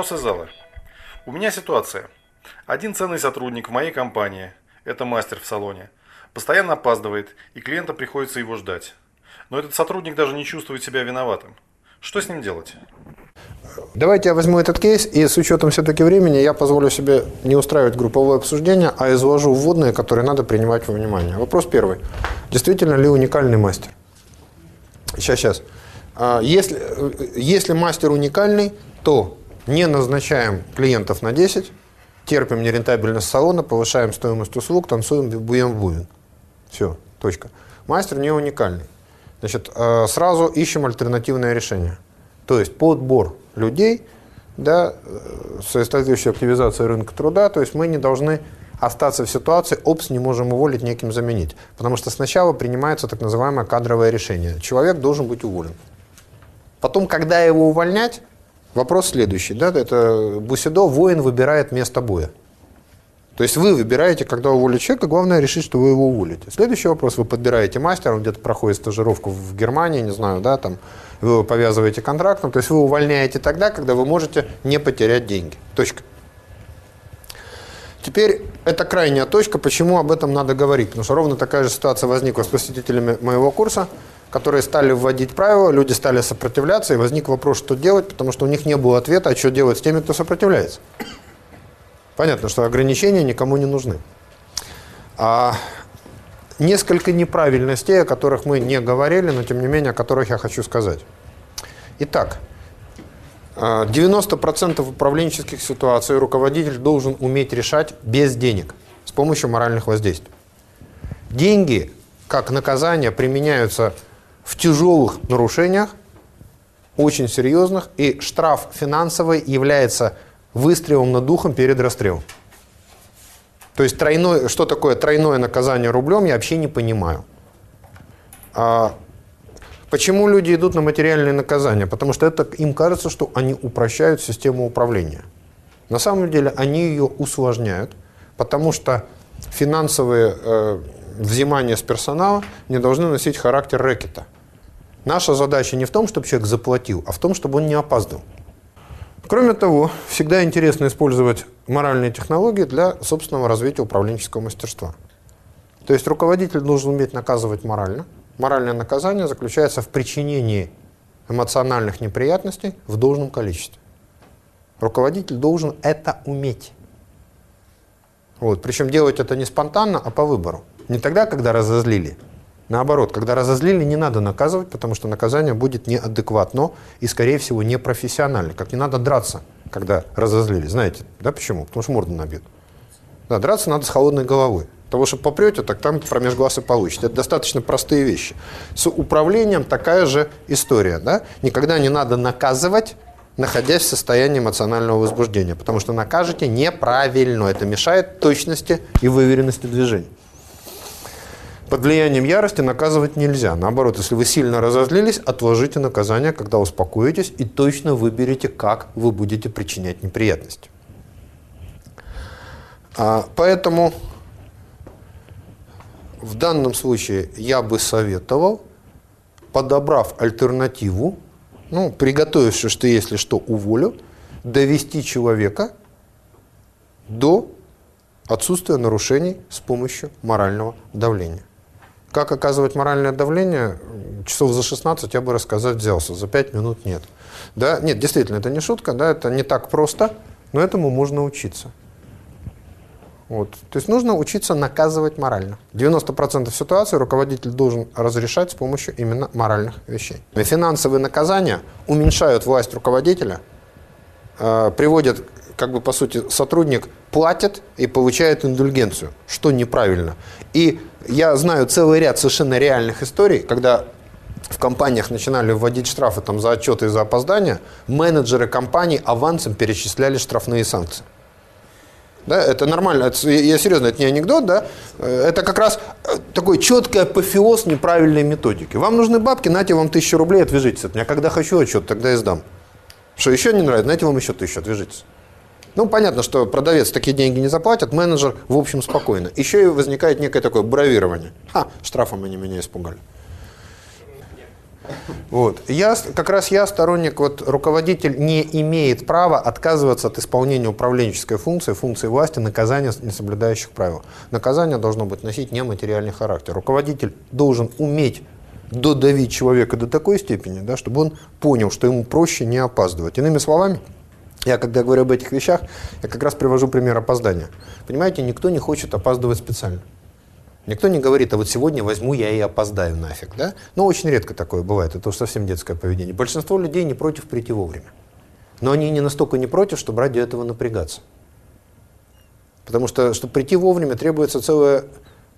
Вопрос из зала. У меня ситуация. Один ценный сотрудник в моей компании, это мастер в салоне, постоянно опаздывает, и клиента приходится его ждать. Но этот сотрудник даже не чувствует себя виноватым. Что с ним делать? Давайте я возьму этот кейс, и с учетом все-таки времени я позволю себе не устраивать групповое обсуждение, а изложу вводные, которые надо принимать во внимание. Вопрос первый. Действительно ли уникальный мастер? Сейчас, сейчас. Если, если мастер уникальный, то не назначаем клиентов на 10, терпим нерентабельность салона, повышаем стоимость услуг, танцуем, буем в бубен. Все, точка. Мастер не уникальный. Значит, а, сразу ищем альтернативное решение. То есть подбор людей, да, э, соответствующая активизация рынка труда, то есть мы не должны остаться в ситуации, опс, не можем уволить, неким заменить. Потому что сначала принимается так называемое кадровое решение. Человек должен быть уволен. Потом, когда его увольнять, вопрос следующий. Да, это Бусидо, воин выбирает место боя. То есть вы выбираете, когда уволить человека, главное решить, что вы его уволите. Следующий вопрос, вы подбираете мастера, он где-то проходит стажировку в Германии, не знаю, да, там, вы его повязываете контрактом, то есть вы увольняете тогда, когда вы можете не потерять деньги. Точка. Теперь это крайняя точка, почему об этом надо говорить. Потому что ровно такая же ситуация возникла с посетителями моего курса, которые стали вводить правила, люди стали сопротивляться, и возник вопрос, что делать, потому что у них не было ответа, а что делать с теми, кто сопротивляется. Понятно, что ограничения никому не нужны. А несколько неправильностей, о которых мы не говорили, но тем не менее, о которых я хочу сказать. Итак, 90% а, управленческих ситуаций руководитель должен уметь решать без денег, с помощью моральных воздействий. Деньги, как наказание, применяются в тяжелых нарушениях, очень серьезных, и штраф финансовый является выстрелом над духом перед расстрелом. То есть тройное, что такое тройное наказание рублем, я вообще не понимаю. А почему люди идут на материальные наказания? Потому что это им кажется, что они упрощают систему управления. На самом деле они ее усложняют, потому что финансовые э, взимания с персонала не должны носить характер рэкета. Наша задача не в том, чтобы человек заплатил, а в том, чтобы он не опаздывал. Кроме того, всегда интересно использовать моральные технологии для собственного развития управленческого мастерства. То есть руководитель должен уметь наказывать морально. Моральное наказание заключается в причинении эмоциональных неприятностей в должном количестве. Руководитель должен это уметь. Вот. Причем делать это не спонтанно, а по выбору. Не тогда, когда разозлили, Наоборот, когда разозлили, не надо наказывать, потому что наказание будет неадекватно и, скорее всего, непрофессионально. Как не надо драться, когда разозлили. Знаете, да почему? Потому что морду набьют. Да, драться надо с холодной головой. Того, что попрете, так там промеж глаз и получите. Это достаточно простые вещи. С управлением такая же история. Да? Никогда не надо наказывать, находясь в состоянии эмоционального возбуждения, потому что накажете неправильно. Это мешает точности и выверенности движений под влиянием ярости наказывать нельзя. Наоборот, если вы сильно разозлились, отложите наказание, когда успокоитесь и точно выберете, как вы будете причинять неприятности. А, поэтому в данном случае я бы советовал, подобрав альтернативу, ну, приготовившись, что если что, уволю, довести человека до отсутствия нарушений с помощью морального давления. Как оказывать моральное давление, часов за 16 я бы рассказать взялся, за 5 минут нет. Да? Нет, действительно, это не шутка, да, это не так просто, но этому можно учиться. Вот. То есть нужно учиться наказывать морально. 90% ситуаций руководитель должен разрешать с помощью именно моральных вещей. Финансовые наказания уменьшают власть руководителя, э, приводят, как бы по сути, сотрудник платит и получает индульгенцию, что неправильно. И я знаю целый ряд совершенно реальных историй, когда в компаниях начинали вводить штрафы там, за отчеты и за опоздания, менеджеры компаний авансом перечисляли штрафные санкции. Да, это нормально, это, я серьезно, это не анекдот, да, это как раз э, такой четкий апофеоз неправильной методики. Вам нужны бабки, нате вам тысячу рублей, отвяжитесь от меня. Когда хочу отчет, тогда и сдам. Что еще не нравится, нате вам еще тысячу, отвяжитесь. Ну, понятно, что продавец такие деньги не заплатит, менеджер, в общем, спокойно. Еще и возникает некое такое бравирование. Ха, штрафом они меня испугали. Вот. Я, как раз я сторонник, вот руководитель не имеет права отказываться от исполнения управленческой функции, функции власти, наказания несоблюдающих правил. Наказание должно быть носить нематериальный характер. Руководитель должен уметь додавить человека до такой степени, да, чтобы он понял, что ему проще не опаздывать. Иными словами, я когда говорю об этих вещах, я как раз привожу пример опоздания. Понимаете, никто не хочет опаздывать специально. Никто не говорит, а вот сегодня возьму я и опоздаю нафиг, да? Но очень редко такое бывает, это уж совсем детское поведение. Большинство людей не против прийти вовремя. Но они не настолько не против, чтобы ради этого напрягаться. Потому что, чтобы прийти вовремя, требуется целая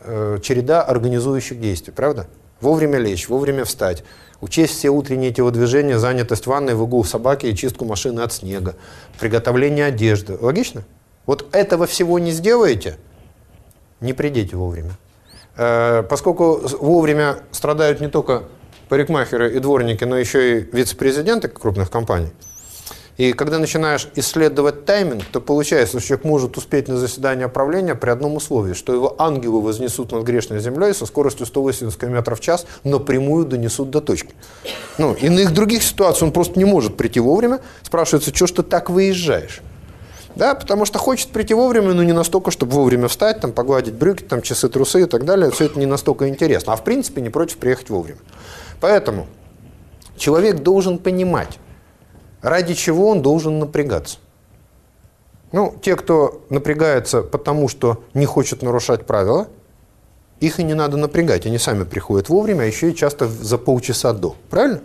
э, череда организующих действий, правда? Вовремя лечь, вовремя встать, учесть все утренние телодвижения, занятость ванной, выгул собаки и чистку машины от снега, приготовление одежды. Логично? Вот этого всего не сделаете, не придите вовремя. Э, поскольку вовремя страдают не только парикмахеры и дворники, но еще и вице-президенты крупных компаний, и когда начинаешь исследовать тайминг, то получается, что человек может успеть на заседание правления при одном условии, что его ангелы вознесут над грешной землей со скоростью 180 км в час, но прямую донесут до точки. Ну, иных других ситуаций он просто не может прийти вовремя. Спрашивается, что ж ты так выезжаешь? Да, потому что хочет прийти вовремя, но не настолько, чтобы вовремя встать, там, погладить брюки, там, часы, трусы и так далее. Все это не настолько интересно. А в принципе не против приехать вовремя. Поэтому человек должен понимать, ради чего он должен напрягаться. Ну, те, кто напрягается потому, что не хочет нарушать правила, их и не надо напрягать. Они сами приходят вовремя, а еще и часто за полчаса до. Правильно?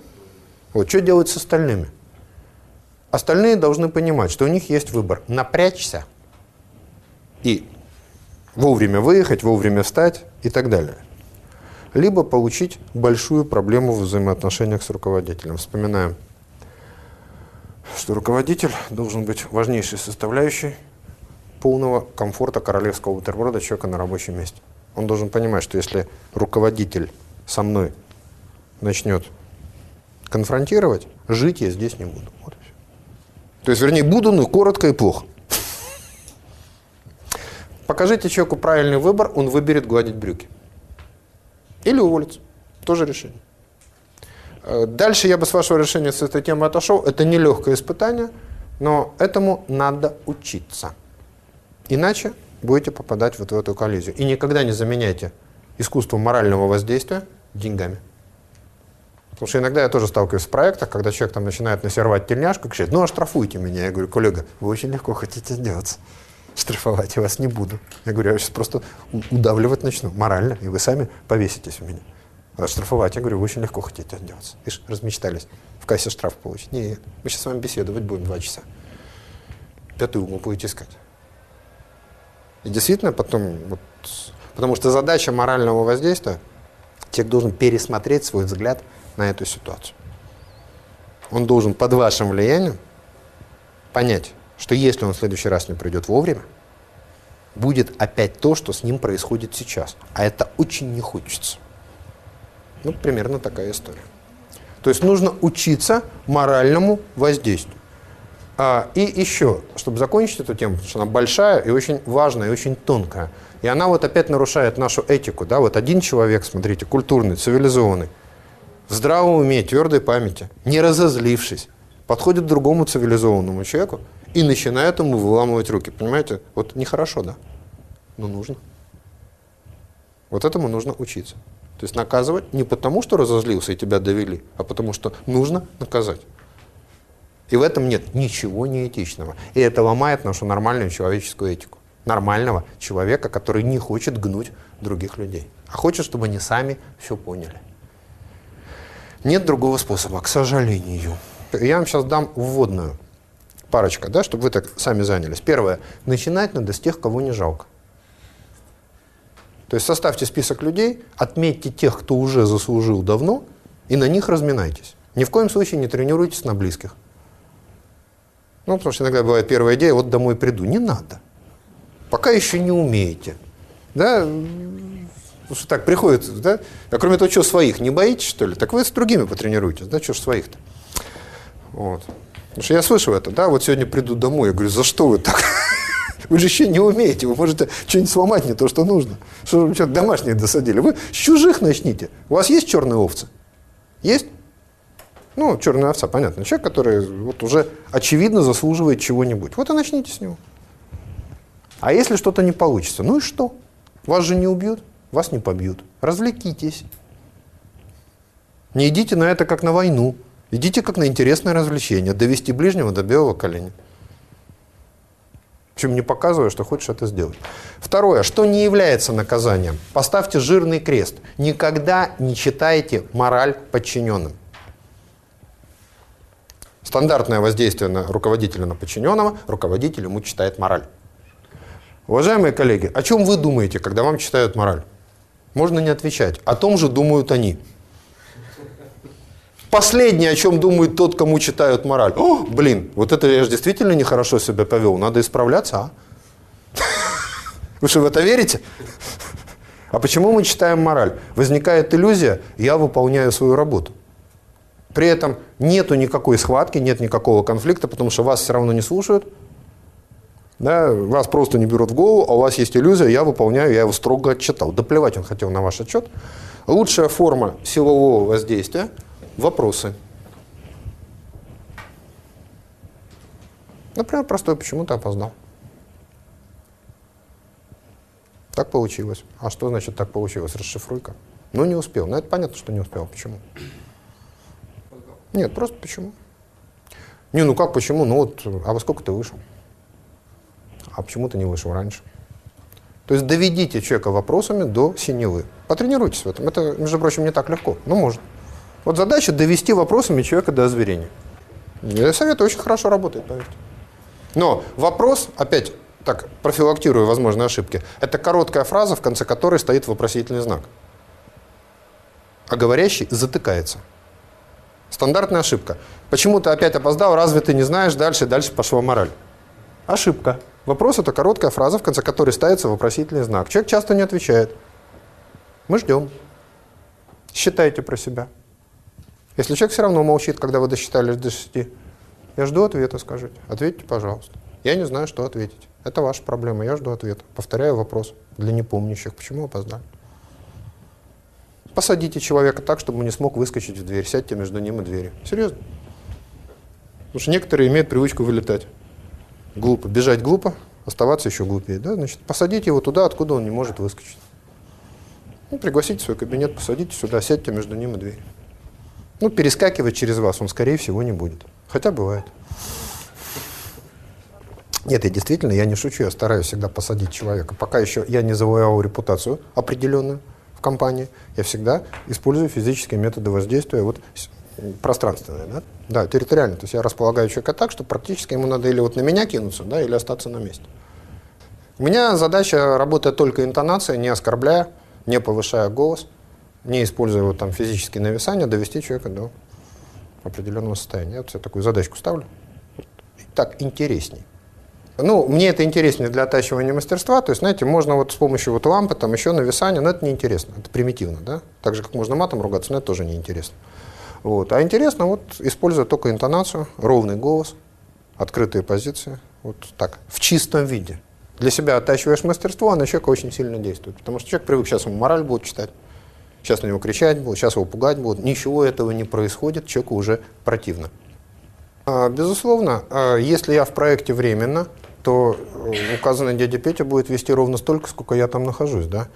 Вот что делать с остальными? Остальные должны понимать, что у них есть выбор – напрячься и вовремя выехать, вовремя встать и так далее. Либо получить большую проблему в взаимоотношениях с руководителем. Вспоминаем, что руководитель должен быть важнейшей составляющей полного комфорта королевского бутерброда человека на рабочем месте. Он должен понимать, что если руководитель со мной начнет конфронтировать, жить я здесь не буду. Вот то есть, вернее, буду, но коротко и плохо. Покажите человеку правильный выбор, он выберет гладить брюки. Или уволиться. Тоже решение. Э, дальше я бы с вашего решения с этой темы отошел. Это нелегкое испытание, но этому надо учиться. Иначе будете попадать вот в эту коллизию. И никогда не заменяйте искусство морального воздействия деньгами. Потому что иногда я тоже сталкиваюсь в проектах, когда человек там начинает насервать тельняшку, кричит, ну оштрафуйте меня. Я говорю, коллега, вы очень легко хотите сделать. Штрафовать я вас не буду. Я говорю, я сейчас просто удавливать начну морально, и вы сами повеситесь у меня. Штрафовать, я говорю, вы очень легко хотите отделаться. Видишь, размечтались. В кассе штраф получить. Нет, мы сейчас с вами беседовать будем два часа. Пятый угол будете искать. И действительно потом, вот, потому что задача морального воздействия, человек должен пересмотреть свой взгляд на эту ситуацию. Он должен под вашим влиянием понять, что если он в следующий раз не придет вовремя, будет опять то, что с ним происходит сейчас. А это очень не хочется. Ну, примерно такая история. То есть нужно учиться моральному воздействию. А, и еще, чтобы закончить эту тему, потому что она большая и очень важная, и очень тонкая. И она вот опять нарушает нашу этику. Да? Вот один человек, смотрите, культурный, цивилизованный, в здравом уме, твердой памяти, не разозлившись, подходит к другому цивилизованному человеку и начинает ему выламывать руки. Понимаете? Вот нехорошо, да, но нужно. Вот этому нужно учиться. То есть наказывать не потому, что разозлился и тебя довели, а потому что нужно наказать. И в этом нет ничего неэтичного. И это ломает нашу нормальную человеческую этику. Нормального человека, который не хочет гнуть других людей, а хочет, чтобы они сами все поняли. Нет другого способа, к сожалению. Я вам сейчас дам вводную парочка, да, чтобы вы так сами занялись. Первое. Начинать надо с тех, кого не жалко. То есть составьте список людей, отметьте тех, кто уже заслужил давно, и на них разминайтесь. Ни в коем случае не тренируйтесь на близких. Ну, потому что иногда бывает первая идея, вот домой приду. Не надо. Пока еще не умеете. Да, Потому что так приходит, да? А кроме того, что своих, не боитесь, что ли? Так вы с другими потренируйтесь, да? Что ж своих-то? Вот. Потому что я слышу это, да, вот сегодня приду домой, я говорю, за что вы так? Вы же еще не умеете, вы можете что-нибудь сломать не то, что нужно. Что вы человек домашние досадили? Вы с чужих начните. У вас есть черные овцы? Есть? Ну, черная овца, понятно. Человек, который вот уже очевидно заслуживает чего-нибудь. Вот и начните с него. А если что-то не получится, ну и что? Вас же не убьют, вас не побьют. Развлекитесь. Не идите на это как на войну. Идите как на интересное развлечение. Довести ближнего до белого коленя. Причем не показывая, что хочешь это сделать. Второе. Что не является наказанием? Поставьте жирный крест. Никогда не читайте мораль подчиненным. Стандартное воздействие на руководителя на подчиненного, руководитель ему читает мораль. Уважаемые коллеги, о чем вы думаете, когда вам читают мораль? Можно не отвечать. О том же думают они. Последнее, о чем думает тот, кому читают мораль. О, блин, вот это я же действительно нехорошо себя повел. Надо исправляться, а? Вы что, в это верите? А почему мы читаем мораль? Возникает иллюзия, я выполняю свою работу. При этом нету никакой схватки, нет никакого конфликта, потому что вас все равно не слушают. Да, вас просто не берут в голову, а у вас есть иллюзия, я выполняю, я его строго отчитал. Да плевать он хотел на ваш отчет. Лучшая форма силового воздействия – вопросы. Например, простой, почему ты опоздал? Так получилось. А что значит так получилось? Расшифруй-ка. Ну, не успел. Ну, это понятно, что не успел. Почему? Нет, просто почему. Не, ну как почему? Ну вот, а во сколько ты вышел? а почему ты не вышел раньше? То есть доведите человека вопросами до синевы. Потренируйтесь в этом. Это, между прочим, не так легко, но можно. Вот задача довести вопросами человека до озверения. И совет очень хорошо работает, поверьте. Но вопрос, опять так профилактирую возможные ошибки, это короткая фраза, в конце которой стоит вопросительный знак. А говорящий затыкается. Стандартная ошибка. Почему ты опять опоздал, разве ты не знаешь, дальше, дальше пошла мораль. Ошибка. Вопрос – это короткая фраза, в конце которой ставится вопросительный знак. Человек часто не отвечает. Мы ждем. Считайте про себя. Если человек все равно молчит, когда вы досчитали до 6, я жду ответа, скажите. Ответьте, пожалуйста. Я не знаю, что ответить. Это ваша проблема, я жду ответа. Повторяю вопрос для непомнящих. Почему опоздали? Посадите человека так, чтобы он не смог выскочить в дверь. Сядьте между ним и дверью. Серьезно. Потому что некоторые имеют привычку вылетать. Глупо. Бежать глупо, оставаться еще глупее. Да? Значит, посадите его туда, откуда он не может выскочить. Ну, пригласите в свой кабинет, посадите сюда, сядьте между ним и дверью. Ну, перескакивать через вас он, скорее всего, не будет. Хотя бывает. Нет, я действительно, я не шучу, я стараюсь всегда посадить человека. Пока еще я не завоевал репутацию определенную в компании, я всегда использую физические методы воздействия. Вот пространственное, да? Да, территориально. То есть я располагаю человека так, что практически ему надо или вот на меня кинуться, да, или остаться на месте. У меня задача работать только интонация, не оскорбляя, не повышая голос, не используя вот там физические нависания, довести человека до определенного состояния. Я вот себе такую задачку ставлю. Так интересней. Ну, мне это интереснее для оттачивания мастерства. То есть, знаете, можно вот с помощью вот лампы, там еще нависания, но это неинтересно, это примитивно, да? Так же, как можно матом ругаться, но это тоже неинтересно. Вот. А интересно, вот, используя только интонацию, ровный голос, открытые позиции, вот так, в чистом виде. Для себя оттачиваешь мастерство, а на человека очень сильно действует. Потому что человек привык, сейчас ему мораль будут читать, сейчас на него кричать будут, сейчас его пугать будут. Ничего этого не происходит, человеку уже противно. А, безусловно, а, если я в проекте временно, то э, указанный дядя Петя будет вести ровно столько, сколько я там нахожусь. Да?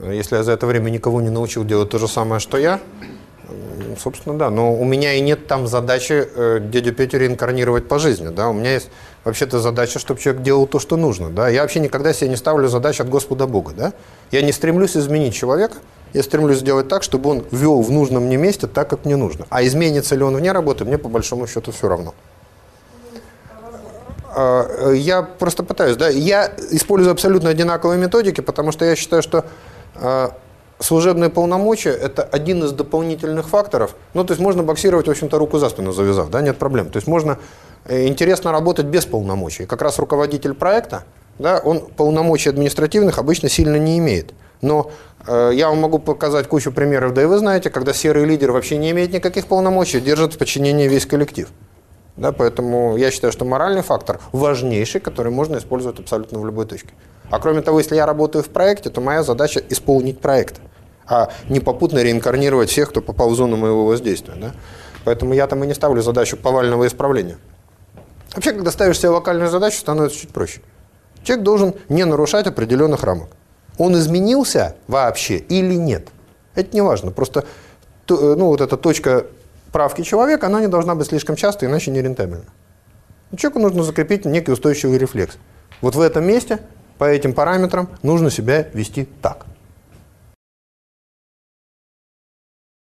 Если я за это время никого не научил делать то же самое, что я, собственно, да. Но у меня и нет там задачи э, дядю Петю реинкарнировать по жизни. Да? У меня есть вообще-то задача, чтобы человек делал то, что нужно. Да? Я вообще никогда себе не ставлю задач от Господа Бога. Да? Я не стремлюсь изменить человека, я стремлюсь сделать так, чтобы он вел в нужном мне месте так, как мне нужно. А изменится ли он вне работы, мне по большому счету все равно. А, э, я просто пытаюсь, да, я использую абсолютно одинаковые методики, потому что я считаю, что а, служебные полномочия – это один из дополнительных факторов. Ну, то есть можно боксировать, в общем-то, руку за спину завязав, да, нет проблем. То есть можно э, интересно работать без полномочий. Как раз руководитель проекта, да, он полномочий административных обычно сильно не имеет. Но э, я вам могу показать кучу примеров, да и вы знаете, когда серый лидер вообще не имеет никаких полномочий, держит в подчинении весь коллектив. Да, поэтому я считаю, что моральный фактор важнейший, который можно использовать абсолютно в любой точке. А кроме того, если я работаю в проекте, то моя задача исполнить проект, а не попутно реинкарнировать всех, кто попал в зону моего воздействия. Да? Поэтому я там и не ставлю задачу повального исправления. Вообще, когда ставишь себе локальную задачу, становится чуть проще. Человек должен не нарушать определенных рамок. Он изменился вообще или нет? Это не важно. Просто ну, вот эта точка правки человека, она не должна быть слишком часто, иначе не рентабельна. Человеку нужно закрепить некий устойчивый рефлекс. Вот в этом месте, по этим параметрам, нужно себя вести так.